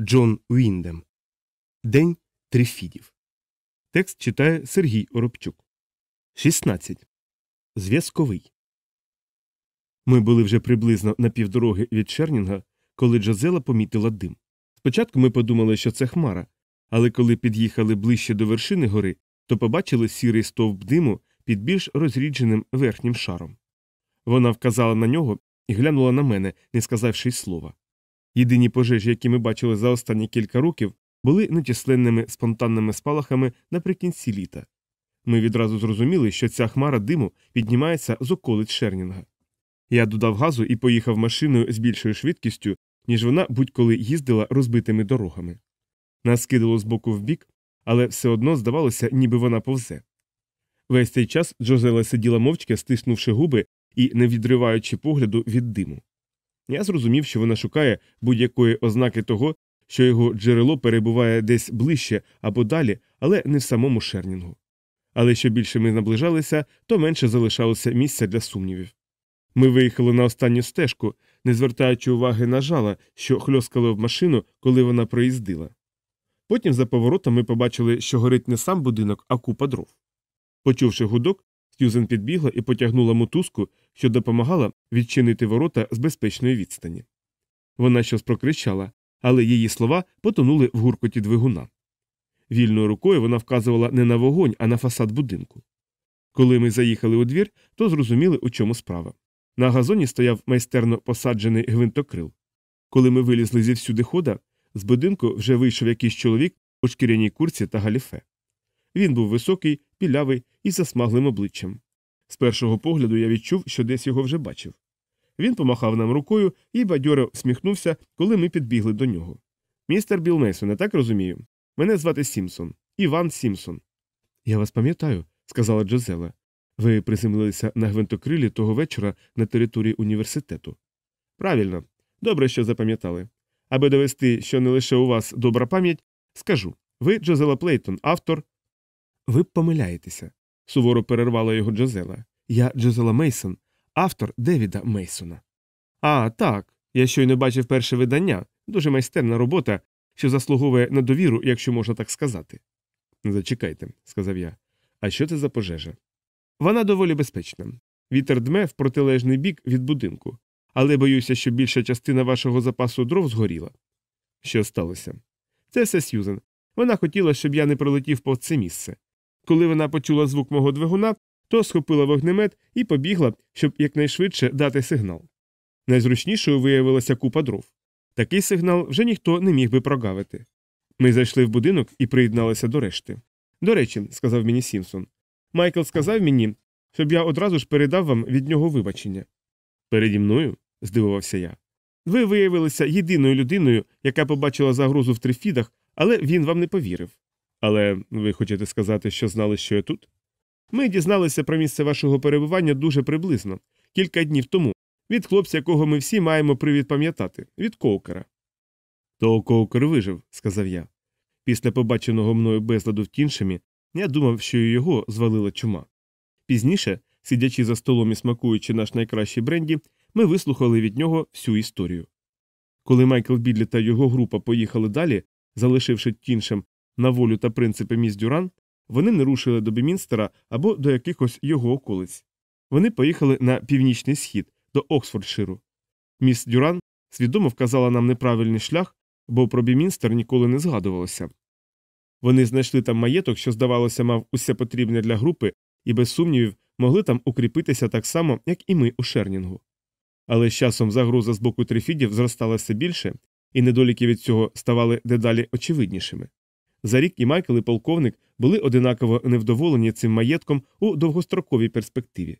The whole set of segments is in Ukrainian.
Джон Уіндем. День Трифідів. Текст читає Сергій Оробчук. 16. Зв'язковий. Ми були вже приблизно на півдороги від Шернінга, коли Джозела помітила дим. Спочатку ми подумали, що це хмара, але коли під'їхали ближче до вершини гори, то побачили сірий стовп диму під більш розрідженим верхнім шаром. Вона вказала на нього і глянула на мене, не сказавши й слова. Єдині пожежі, які ми бачили за останні кілька років, були нечисленними спонтанними спалахами наприкінці літа. Ми відразу зрозуміли, що ця хмара диму піднімається з околиць Шернінга. Я додав газу і поїхав машиною з більшою швидкістю, ніж вона будь-коли їздила розбитими дорогами. Нас кидало з боку в бік, але все одно здавалося, ніби вона повзе. Весь цей час Джозела сиділа мовчки, стиснувши губи і не відриваючи погляду від диму. Я зрозумів, що вона шукає будь-якої ознаки того, що його джерело перебуває десь ближче або далі, але не в самому Шернінгу. Але що більше ми наближалися, то менше залишалося місця для сумнівів. Ми виїхали на останню стежку, не звертаючи уваги на жала, що хльоскали в машину, коли вона проїздила. Потім за поворотом ми побачили, що горить не сам будинок, а купа дров. Почувши гудок, Сьюзен підбігла і потягнула мотузку, що допомагала відчинити ворота з безпечної відстані. Вона щось прокричала, але її слова потонули в гуркоті двигуна. Вільною рукою вона вказувала не на вогонь, а на фасад будинку. Коли ми заїхали у двір, то зрозуміли, у чому справа. На газоні стояв майстерно посаджений гвинтокрил. Коли ми вилізли зі всюдихода, з будинку вже вийшов якийсь чоловік у шкіряній куртці та галіфе. Він був високий, білявий із засмаглим обличчям. З першого погляду я відчув, що десь його вже бачив. Він помахав нам рукою і бадьоро всміхнувся, коли ми підбігли до нього. Містер Біл Мейсон, я так розумію. Мене звати Сімпсон. Іван Сімпсон. Я вас пам'ятаю, сказала Джозела. Ви приземлилися на гвинтокрилі того вечора на території університету. Правильно, добре, що запам'ятали. Аби довести, що не лише у вас добра пам'ять, скажу ви Джозела Плейтон, автор. Ви помиляєтеся, суворо перервала його Джозела. Я Джозела Мейсон, автор Девіда Мейсона. А, так. Я щойно бачив перше видання, дуже майстерна робота, що заслуговує на довіру, якщо можна так сказати. Зачекайте, сказав я. А що це за пожежа? Вона доволі безпечна. Вітер дме в протилежний бік від будинку, але боюся, що більша частина вашого запасу дров згоріла. Що сталося? Це все Сьюзен. Вона хотіла, щоб я не пролетів по це місце. Коли вона почула звук мого двигуна, то схопила вогнемет і побігла, щоб якнайшвидше дати сигнал. Найзручнішою виявилася купа дров. Такий сигнал вже ніхто не міг би прогавити. Ми зайшли в будинок і приєдналися до решти. До речі, сказав мені Сімсон, Майкл сказав мені, щоб я одразу ж передав вам від нього вибачення. Переді мною? здивувався я. Ви виявилися єдиною людиною, яка побачила загрозу в трифідах, але він вам не повірив. Але ви хочете сказати, що знали, що я тут? Ми дізналися про місце вашого перебування дуже приблизно, кілька днів тому, від хлопця, якого ми всі маємо привід пам'ятати, від коукера. То коукер вижив, сказав я. Після побаченого мною безладу в тіншемі, я думав, що і його звалила чума. Пізніше, сидячи за столом і смакуючи наш найкращий бренді, ми вислухали від нього всю історію. Коли Майкл Бідлі та його група поїхали далі, залишивши тіншем на волю та принципи міс Дюран, вони не рушили до Бімінстера або до якихось його околиць. Вони поїхали на північний схід до Оксфордширу. Міс Дюран свідомо вказала нам неправильний шлях, бо про Бімінстер ніколи не згадувалося. Вони знайшли там маєток, що, здавалося, мав усе потрібне для групи, і без сумнівів могли там укріпитися так само, як і ми у Шернінгу. Але з часом загроза з боку трифідів зростала все більше, і недоліки від цього ставали дедалі очевиднішими. За рік і Майкл і полковник були одинаково невдоволені цим маєтком у довгостроковій перспективі.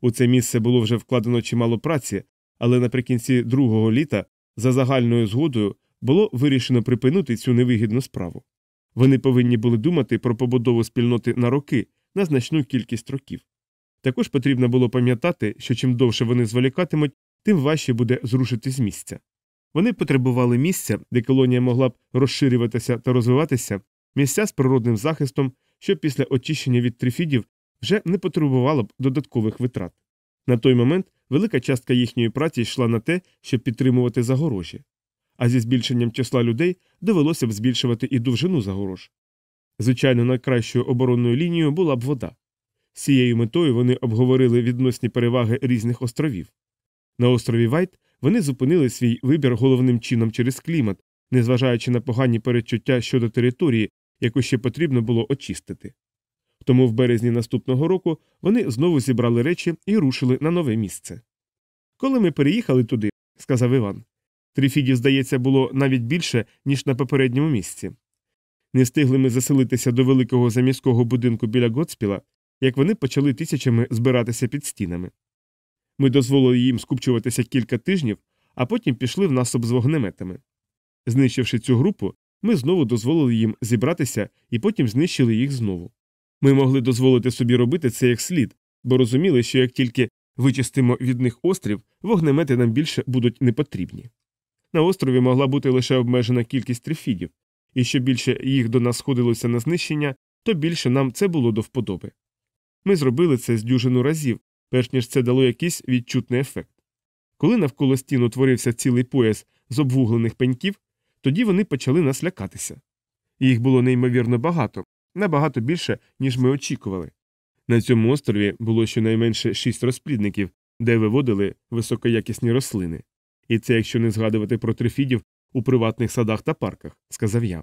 У це місце було вже вкладено чимало праці, але наприкінці другого літа, за загальною згодою, було вирішено припинити цю невигідну справу. Вони повинні були думати про побудову спільноти на роки, на значну кількість років. Також потрібно було пам'ятати, що чим довше вони зволікатимуть, тим важче буде зрушити з місця. Вони потребували місця, де колонія могла б розширюватися та розвиватися, місця з природним захистом, що після очищення від трифідів вже не потребувало б додаткових витрат. На той момент велика частка їхньої праці йшла на те, щоб підтримувати загорожі. а зі збільшенням числа людей довелося б збільшувати і довжину загорож. Звичайно, найкращою оборонною лінією була б вода. З цією метою вони обговорили відносні переваги різних островів. На острові Вайт вони зупинили свій вибір головним чином через клімат, незважаючи на погані передчуття щодо території, яку ще потрібно було очистити. Тому в березні наступного року вони знову зібрали речі і рушили на нове місце. Коли ми переїхали туди, сказав Іван, трифідів, здається, було навіть більше, ніж на попередньому місці. Не встигли ми заселитися до великого заміського будинку біля Готспіла, як вони почали тисячами збиратися під стінами. Ми дозволили їм скупчуватися кілька тижнів, а потім пішли в насоп з вогнеметами. Знищивши цю групу, ми знову дозволили їм зібратися і потім знищили їх знову. Ми могли дозволити собі робити це як слід, бо розуміли, що як тільки вичистимо від них острів, вогнемети нам більше будуть непотрібні. На острові могла бути лише обмежена кількість трифідів, і що більше їх до нас сходилося на знищення, то більше нам це було до вподоби. Ми зробили це з дюжину разів, перш ніж це дало якийсь відчутний ефект. Коли навколо стін утворився цілий пояс з обвуглених пеньків, тоді вони почали нас лякатися. Їх було неймовірно багато, набагато більше, ніж ми очікували. На цьому острові було щонайменше шість розплідників, де виводили високоякісні рослини. І це якщо не згадувати про трифідів у приватних садах та парках, сказав я.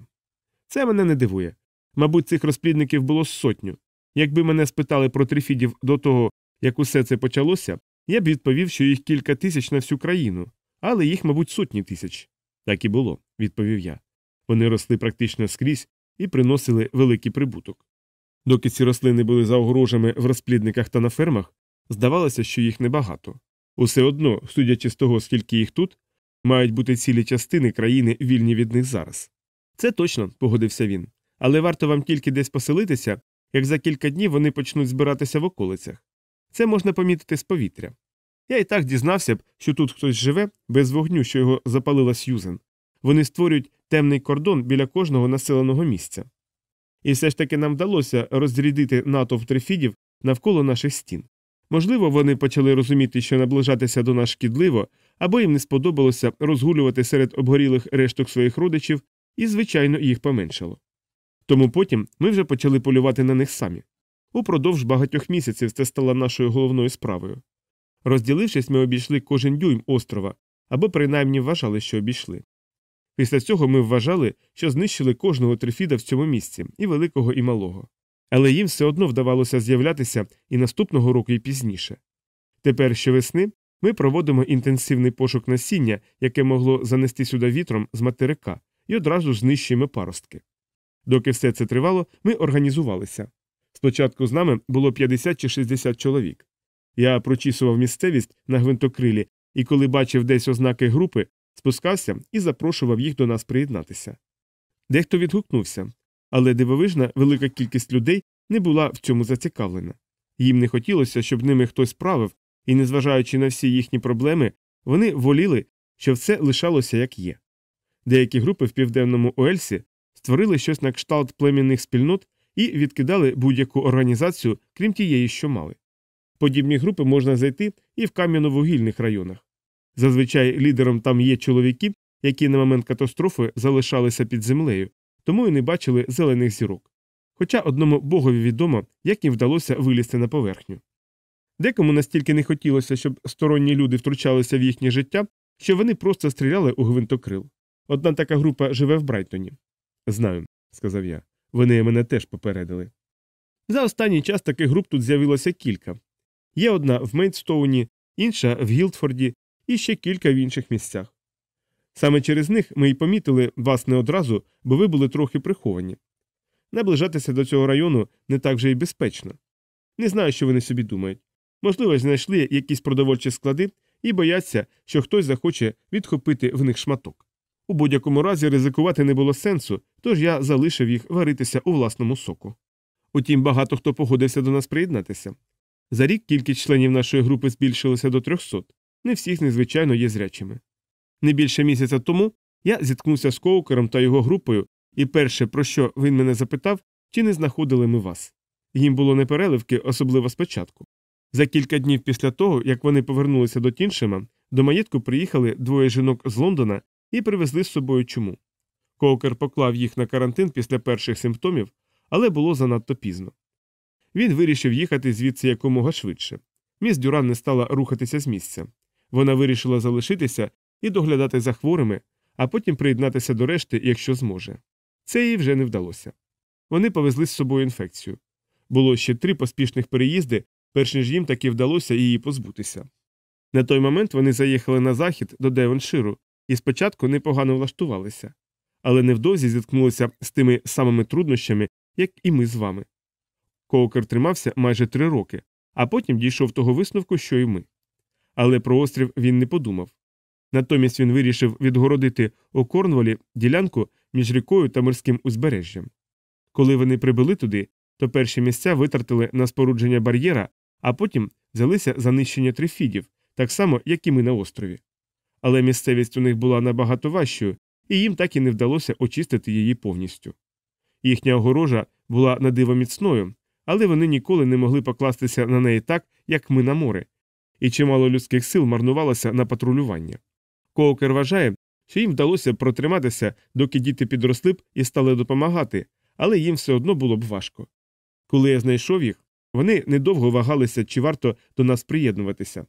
Це мене не дивує. Мабуть, цих розплідників було сотню. Якби мене спитали про трифідів до того, як усе це почалося, я б відповів, що їх кілька тисяч на всю країну, але їх, мабуть, сотні тисяч. Так і було, відповів я. Вони росли практично скрізь і приносили великий прибуток. Доки ці рослини були за огорожами в розплідниках та на фермах, здавалося, що їх небагато. Усе одно, судячи з того, скільки їх тут, мають бути цілі частини країни вільні від них зараз. Це точно, погодився він. Але варто вам тільки десь поселитися, як за кілька днів вони почнуть збиратися в околицях. Це можна помітити з повітря. Я і так дізнався б, що тут хтось живе без вогню, що його запалила Сьюзен. Вони створюють темний кордон біля кожного населеного місця. І все ж таки нам вдалося розрядити натовп трифідів навколо наших стін. Можливо, вони почали розуміти, що наближатися до нас шкідливо, або їм не сподобалося розгулювати серед обгорілих решток своїх родичів, і, звичайно, їх поменшало. Тому потім ми вже почали полювати на них самі. Упродовж багатьох місяців це стало нашою головною справою. Розділившись, ми обійшли кожен дюйм острова або принаймні вважали, що обійшли. Після цього ми вважали, що знищили кожного трифіда в цьому місці, і великого, і малого. Але їм все одно вдавалося з'являтися і наступного року, і пізніше. Тепер щовесни ми проводимо інтенсивний пошук насіння, яке могло занести сюди вітром з материка, і одразу знищуємо паростки. Доки все це тривало, ми організувалися. Спочатку з нами було 50 чи 60 чоловік. Я прочісував місцевість на гвинтокрилі і, коли бачив десь ознаки групи, спускався і запрошував їх до нас приєднатися. Дехто відгукнувся, але дивовижна велика кількість людей не була в цьому зацікавлена. Їм не хотілося, щоб ними хтось правив, і, незважаючи на всі їхні проблеми, вони воліли, що все лишалося як є. Деякі групи в південному Уельсі створили щось на кшталт племінних спільнот і відкидали будь-яку організацію, крім тієї, що мали. Подібні групи можна знайти і в кам'яно-вугільних районах. Зазвичай лідером там є чоловіки, які на момент катастрофи залишалися під землею, тому і не бачили зелених зірок. Хоча одному богові відомо, як їм вдалося вилізти на поверхню. Декому настільки не хотілося, щоб сторонні люди втручалися в їхнє життя, що вони просто стріляли у гвинтокрил. Одна така група живе в Брайтоні. Знаю, сказав я. Вони мене теж попередили. За останній час таких груп тут з'явилося кілька. Є одна в Мейдстоуні, інша в Гілдфорді і ще кілька в інших місцях. Саме через них ми й помітили вас не одразу, бо ви були трохи приховані. Наближатися до цього району не так вже й безпечно. Не знаю, що вони собі думають. Можливо, знайшли якісь продовольчі склади і бояться, що хтось захоче відхопити в них шматок. У будь-якому разі ризикувати не було сенсу, тож я залишив їх варитися у власному соку. Утім, багато хто погодився до нас приєднатися. За рік кількість членів нашої групи збільшилася до 300, не всіх незвичайно є зрячими. Не більше місяця тому я зіткнувся з коукером та його групою, і перше, про що він мене запитав, чи не знаходили ми вас. Їм було непереливки, особливо спочатку. За кілька днів після того, як вони повернулися до Тіншема, до маєтку приїхали двоє жінок з Лондона і привезли з собою чуму. Коукер поклав їх на карантин після перших симптомів, але було занадто пізно. Він вирішив їхати звідси якомога швидше. Міс Дюран не стала рухатися з місця. Вона вирішила залишитися і доглядати за хворими, а потім приєднатися до решти, якщо зможе. Це їй вже не вдалося. Вони повезли з собою інфекцію. Було ще три поспішних переїзди, перш ніж їм таки вдалося її позбутися. На той момент вони заїхали на захід до Девонширу і спочатку непогано влаштувалися, але невдовзі зіткнулися з тими самими труднощами, як і ми з вами. Коукер тримався майже три роки, а потім дійшов того висновку, що й ми. Але про острів він не подумав. Натомість він вирішив відгородити у Корнволі ділянку між рікою та морським узбережжям. Коли вони прибули туди, то перші місця витратили на спорудження бар'єра, а потім взялися за нищення трифідів, так само, як і ми на острові. Але місцевість у них була набагато важчою, і їм так і не вдалося очистити її повністю. Їхня огорожа була надиво міцною, але вони ніколи не могли покластися на неї так, як ми на море, і чимало людських сил марнувалося на патрулювання. Коукер вважає, що їм вдалося протриматися, доки діти підросли б і стали допомагати, але їм все одно було б важко. Коли я знайшов їх, вони недовго вагалися, чи варто до нас приєднуватися.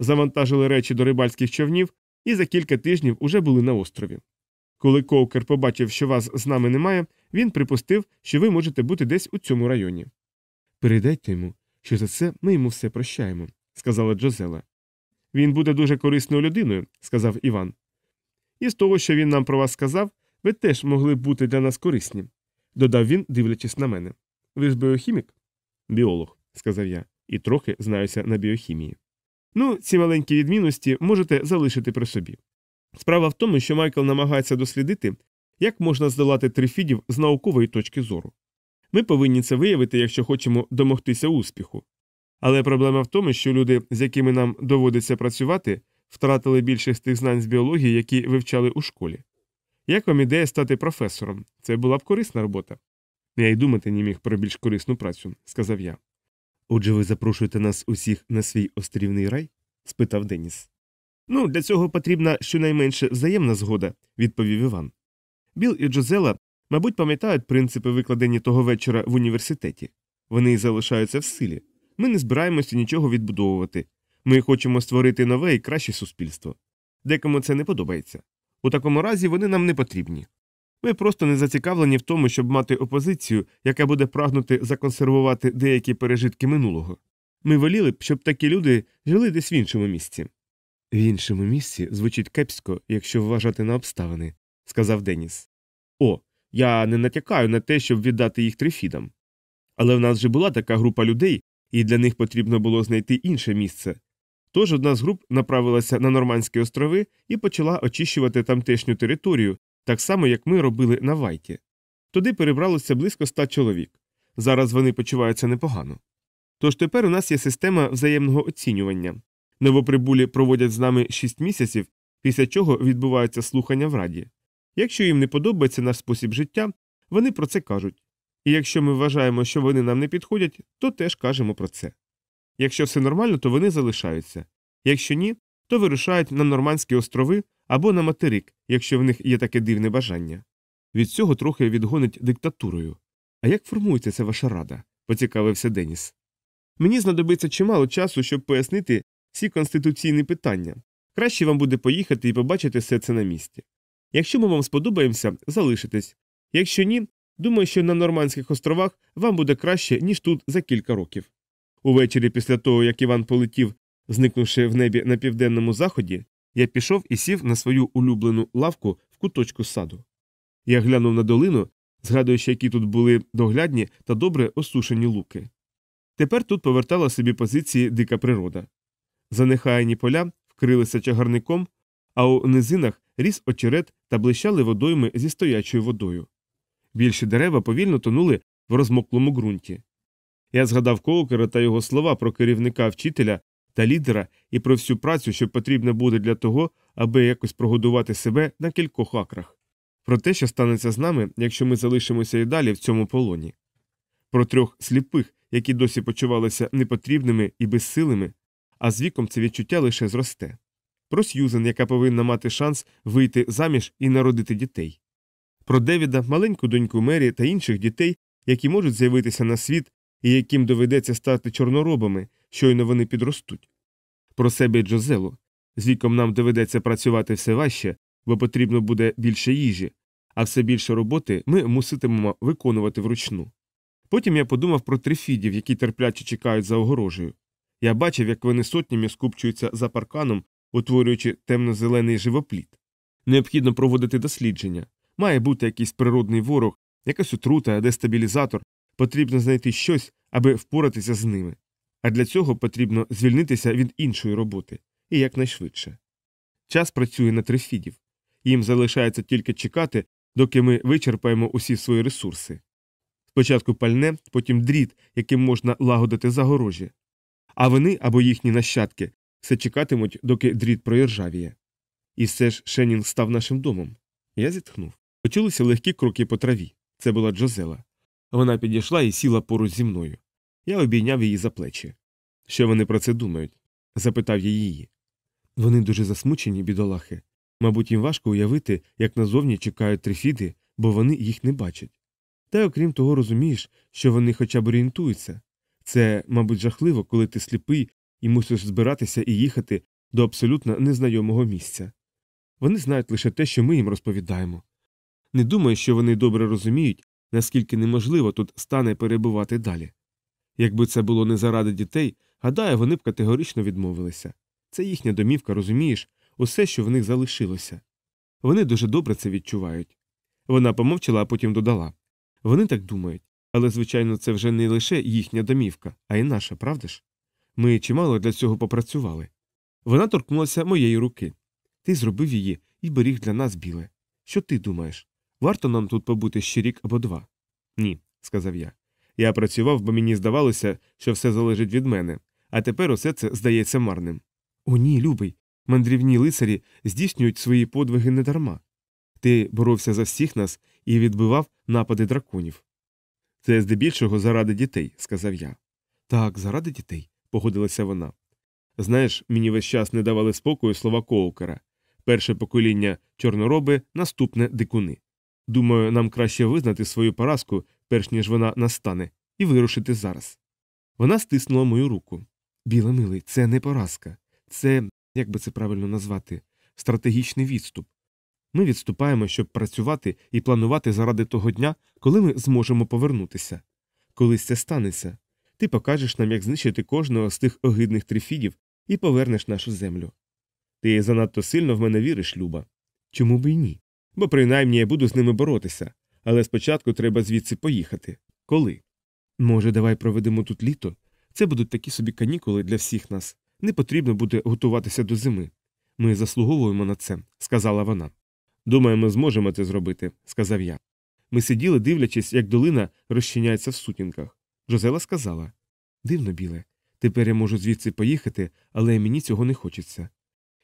Завантажили речі до рибальських човнів і за кілька тижнів уже були на острові. Коли Коукер побачив, що вас з нами немає, він припустив, що ви можете бути десь у цьому районі. Передайте йому, що за це ми йому все прощаємо, сказала Джозела. Він буде дуже корисною людиною, сказав Іван. І з того, що він нам про вас сказав, ви теж могли б бути для нас корисні, додав він, дивлячись на мене. Ви ж біохімік? Біолог, сказав я, і трохи знаюся на біохімії. Ну, ці маленькі відмінності можете залишити при собі. Справа в тому, що Майкл намагається дослідити, як можна здолати трифідів з наукової точки зору. Ми повинні це виявити, якщо хочемо домогтися успіху. Але проблема в тому, що люди, з якими нам доводиться працювати, втратили більшість тих знань з біології, які вивчали у школі. Як вам ідея стати професором? Це була б корисна робота. Я й думати не міг про більш корисну працю, сказав я. Отже, ви запрошуєте нас усіх на свій острівний рай? спитав Деніс. Ну, для цього потрібна щонайменше взаємна згода, відповів Іван. Біл і Джозела, мабуть, пам'ятають принципи, викладені того вечора в університеті. Вони залишаються в силі. Ми не збираємося нічого відбудовувати. Ми хочемо створити нове і краще суспільство. Декому це не подобається. У такому разі вони нам не потрібні. Ми просто не зацікавлені в тому, щоб мати опозицію, яка буде прагнути законсервувати деякі пережитки минулого. Ми воліли б, щоб такі люди жили десь в іншому місці. В іншому місці звучить кепсько, якщо вважати на обставини, сказав Деніс. О, я не натякаю на те, щоб віддати їх трифідам. Але в нас же була така група людей, і для них потрібно було знайти інше місце. Тож одна з груп направилася на Нормандські острови і почала очищувати тамтешню територію, так само, як ми робили на Вайті. Туди перебралося близько ста чоловік. Зараз вони почуваються непогано. Тож тепер у нас є система взаємного оцінювання. Новоприбулі проводять з нами шість місяців, після чого відбуваються слухання в раді. Якщо їм не подобається наш спосіб життя, вони про це кажуть. І якщо ми вважаємо, що вони нам не підходять, то теж кажемо про це. Якщо все нормально, то вони залишаються. Якщо ні, то вирушають на Нормандські острови або на материк, якщо в них є таке дивне бажання. Від цього трохи відгонить диктатурою. А як формується ця ваша рада? поцікавився Деніс. Мені знадобиться чимало часу, щоб пояснити ці конституційні питання. Краще вам буде поїхати і побачити все це на місці. Якщо ми вам сподобаємося, залишитесь. Якщо ні, думаю, що на Нормандських островах вам буде краще, ніж тут за кілька років. Увечері, після того, як Іван полетів, зникнувши в небі на південному заході, я пішов і сів на свою улюблену лавку в куточку саду. Я глянув на долину, згадуючи, які тут були доглядні та добре осушені луки. Тепер тут повертала собі позиції дика природа. Занехаяні поля вкрилися чагарником, а у низинах ріс очерет та блищали водойми зі стоячою водою. Більші дерева повільно тонули в розмоклому ґрунті. Я згадав Коукера та його слова про керівника вчителя та лідера і про всю працю, що потрібна буде для того, аби якось прогодувати себе на кількох акрах, про те, що станеться з нами, якщо ми залишимося і далі в цьому полоні, про трьох сліпих, які досі почувалися непотрібними і безсилими, а з віком це відчуття лише зросте. про Сьюзен, яка повинна мати шанс вийти заміж і народити дітей, про Девіда, маленьку доньку Мері та інших дітей, які можуть з'явитися на світ і яким доведеться стати чорноробами, щойно вони підростуть, про себе Джозелу. З віком нам доведеться працювати все важче, бо потрібно буде більше їжі, а все більше роботи ми муситимемо виконувати вручну. Потім я подумав про трифідів, які терпляче чекають за огорожею. Я бачив, як вони сотнями скупчуються за парканом, утворюючи темно-зелений живопліт. Необхідно проводити дослідження. Має бути якийсь природний ворог, якась отрута, дестабілізатор, потрібно знайти щось, аби впоратися з ними. А для цього потрібно звільнитися від іншої роботи і якнайшвидше. Час працює на трифідів. Їм залишається тільки чекати, доки ми вичерпаємо усі свої ресурси. Спочатку пальне, потім дріт, яким можна лагодити загорожі. А вони або їхні нащадки все чекатимуть, доки дріт проіржавіє. І все ж Шенінг став нашим домом. Я зітхнув. Почулися легкі кроки по траві. Це була Джозела. Вона підійшла і сіла поруч зі мною. Я обійняв її за плечі. Що вони про це думають? запитав я її. Вони дуже засмучені, бідолахи. Мабуть, їм важко уявити, як назовні чекають трифіди, бо вони їх не бачать. Та окрім того, розумієш, що вони хоча б орієнтуються. Це, мабуть, жахливо, коли ти сліпий і мусиш збиратися і їхати до абсолютно незнайомого місця. Вони знають лише те, що ми їм розповідаємо. Не думаю, що вони добре розуміють, наскільки неможливо тут стане перебувати далі. Якби це було не заради дітей, гадаю, вони б категорично відмовилися. Це їхня домівка, розумієш, усе, що в них залишилося. Вони дуже добре це відчувають. Вона помовчала, а потім додала вони так думають, але, звичайно, це вже не лише їхня домівка, а й наша, правда ж? Ми чимало для цього попрацювали. Вона торкнулася моєї руки. Ти зробив її і беріг для нас біле. Що ти думаєш? Варто нам тут побути ще рік або два? Ні, сказав я. Я працював, бо мені здавалося, що все залежить від мене, а тепер усе це здається марним. О, ні, любий. Мандрівні лицарі здійснюють свої подвиги недарма. Ти боровся за всіх нас і відбивав напади драконів. Це здебільшого заради дітей, сказав я. Так, заради дітей, погодилася вона. Знаєш, мені весь час не давали спокою слова коукера перше покоління чорнороби, наступне дикуни. Думаю, нам краще визнати свою поразку, перш ніж вона настане, і вирушити зараз. Вона стиснула мою руку. Біле милий, це не поразка, це, як би це правильно назвати, стратегічний відступ. Ми відступаємо, щоб працювати і планувати заради того дня, коли ми зможемо повернутися. Колись це станеться. Ти покажеш нам, як знищити кожного з тих огидних трифідів і повернеш нашу землю. Ти занадто сильно в мене віриш, Люба. Чому б і ні? Бо принаймні я буду з ними боротися, але спочатку треба звідси поїхати. Коли? Може, давай проведемо тут літо? Це будуть такі собі канікули для всіх нас. Не потрібно буде готуватися до зими. Ми заслуговуємо на це, сказала вона. Думаю, ми зможемо це зробити, сказав я. Ми сиділи, дивлячись, як долина розчиняється в сутінках. Жозела сказала Дивно, біле, тепер я можу звідси поїхати, але мені цього не хочеться.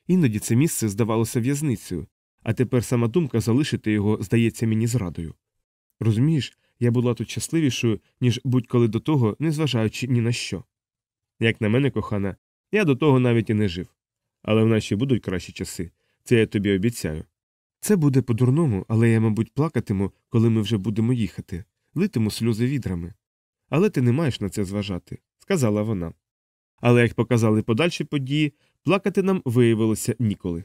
Іноді це місце здавалося в'язницею, а тепер сама думка залишити його здається мені зрадою. Розумієш, я була тут щасливішою, ніж будь-коли до того, незважаючи ні на що. Як на мене, кохана, я до того навіть і не жив. Але в ще будуть кращі часи, це я тобі обіцяю. Це буде по-дурному, але я, мабуть, плакатиму, коли ми вже будемо їхати, литиму сльози відрами. Але ти не маєш на це зважати, сказала вона. Але як показали подальші події, плакати нам виявилося ніколи.